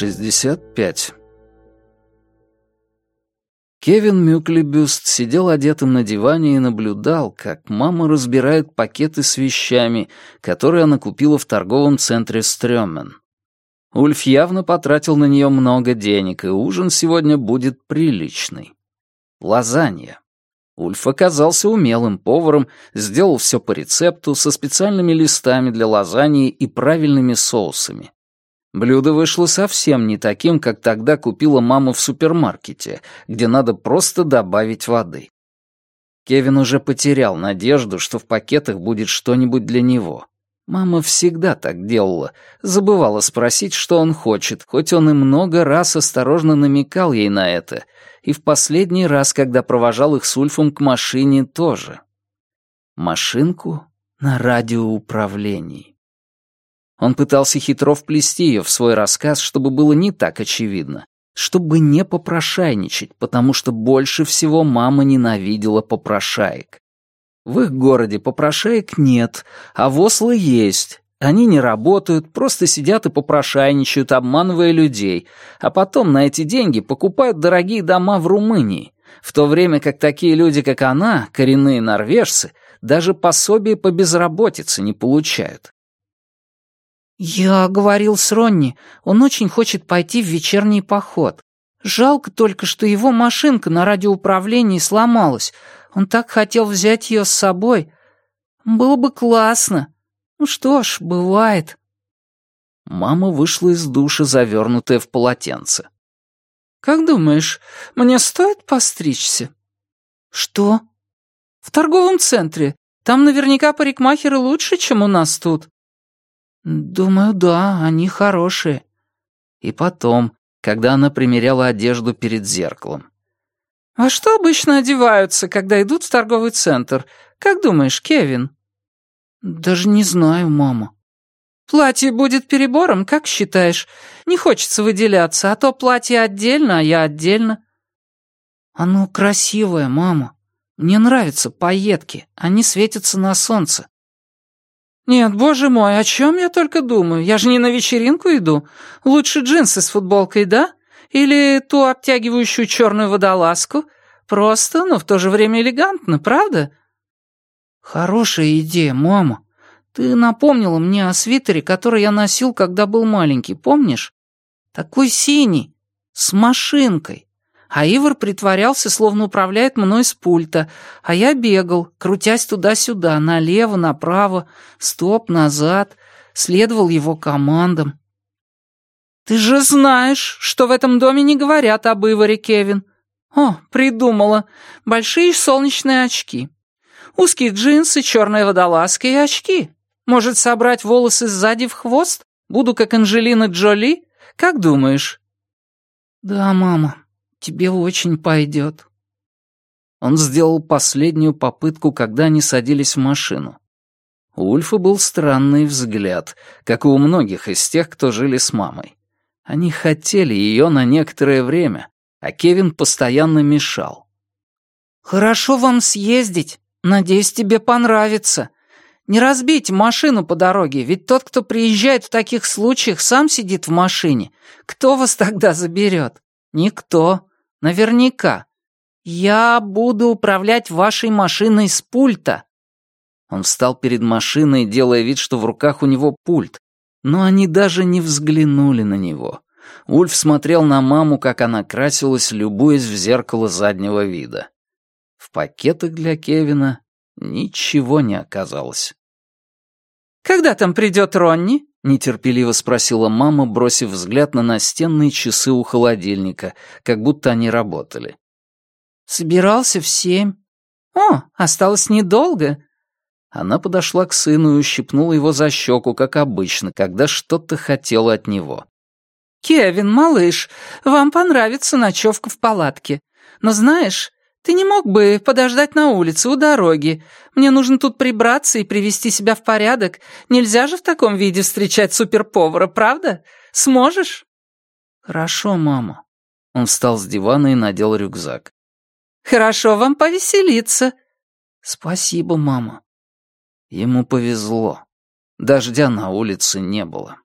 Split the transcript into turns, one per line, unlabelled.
65. Кевин Мюклебюст сидел одетым на диване и наблюдал, как мама разбирает пакеты с вещами, которые она купила в торговом центре Стрёмен. Ульф явно потратил на нее много денег, и ужин сегодня будет приличный. Лазанья. Ульф оказался умелым поваром, сделал все по рецепту, со специальными листами для лазаньи и правильными соусами. Блюдо вышло совсем не таким, как тогда купила мама в супермаркете, где надо просто добавить воды. Кевин уже потерял надежду, что в пакетах будет что-нибудь для него. Мама всегда так делала, забывала спросить, что он хочет, хоть он и много раз осторожно намекал ей на это, и в последний раз, когда провожал их с Ульфом к машине, тоже. Машинку на радиоуправлении. Он пытался хитро вплести ее в свой рассказ, чтобы было не так очевидно, чтобы не попрошайничать, потому что больше всего мама ненавидела попрошаек. В их городе попрошаек нет, а в Осло есть. Они не работают, просто сидят и попрошайничают, обманывая людей, а потом на эти деньги покупают дорогие дома в Румынии, в то время как такие люди, как она, коренные норвежцы, даже пособие по безработице не получают.
«Я говорил с Ронни, он очень хочет пойти в вечерний поход. Жалко только, что его машинка на радиоуправлении сломалась, он так хотел взять ее с собой. Было бы классно. Ну что ж, бывает».
Мама вышла из душа, завернутая в полотенце.
«Как думаешь, мне стоит постричься?» «Что?» «В торговом центре. Там наверняка парикмахеры лучше, чем у нас тут». «Думаю, да, они хорошие».
И потом, когда она примеряла одежду перед зеркалом.
«А что обычно одеваются, когда идут в торговый центр? Как думаешь, Кевин?» «Даже не знаю, мама». «Платье будет перебором, как считаешь? Не хочется выделяться, а то платье отдельно, а я отдельно».
«Оно красивое, мама. Мне нравятся пайетки, они светятся на солнце».
«Нет, боже мой, о чем я только думаю? Я же не на вечеринку иду. Лучше джинсы с футболкой, да? Или ту обтягивающую черную водолазку. Просто, но в то же время элегантно, правда?»
«Хорошая идея, мама. Ты напомнила мне о свитере, который я носил, когда был маленький, помнишь? Такой синий, с машинкой. А Ивар притворялся, словно управляет мной с пульта, а я бегал, крутясь туда-сюда, налево, направо, стоп, назад, следовал его командам.
«Ты же знаешь, что в этом доме не говорят об Иваре, Кевин. О, придумала. Большие солнечные очки. Узкие джинсы, черная водолазка и очки. Может, собрать волосы сзади в хвост? Буду как Анджелина Джоли? Как думаешь?»
«Да, мама, тебе очень пойдет». Он сделал последнюю попытку, когда они садились в машину. У Ульфа был странный взгляд, как и у многих из тех, кто жили с мамой. Они хотели ее на некоторое время, а Кевин постоянно мешал.
«Хорошо вам съездить. Надеюсь, тебе понравится. Не разбейте машину по дороге, ведь тот, кто приезжает в таких случаях, сам сидит в машине. Кто вас тогда заберет? Никто. Наверняка. Я буду управлять вашей машиной с пульта».
Он встал перед машиной, делая вид, что в руках у него пульт, но они даже не взглянули на него. Ульф смотрел на маму, как она красилась, любуясь в зеркало заднего вида. В пакетах для Кевина ничего не оказалось.
«Когда там придет Ронни?»
— нетерпеливо спросила мама, бросив взгляд на настенные часы у холодильника, как будто они работали.
«Собирался в семь». «О, осталось недолго»,
она подошла к сыну и ущипнула его за щеку, как обычно, когда что-то хотела от него.
«Кевин, малыш, вам понравится ночевка в палатке. Но знаешь, ты не мог бы подождать на улице у дороги? Мне нужно тут прибраться и привести себя в порядок. Нельзя же в таком виде встречать суперповара, правда? Сможешь?»
«Хорошо, мама». Он встал с дивана и надел рюкзак.
«Хорошо вам повеселиться».
«Спасибо, мама». Ему повезло. Дождя на улице не было.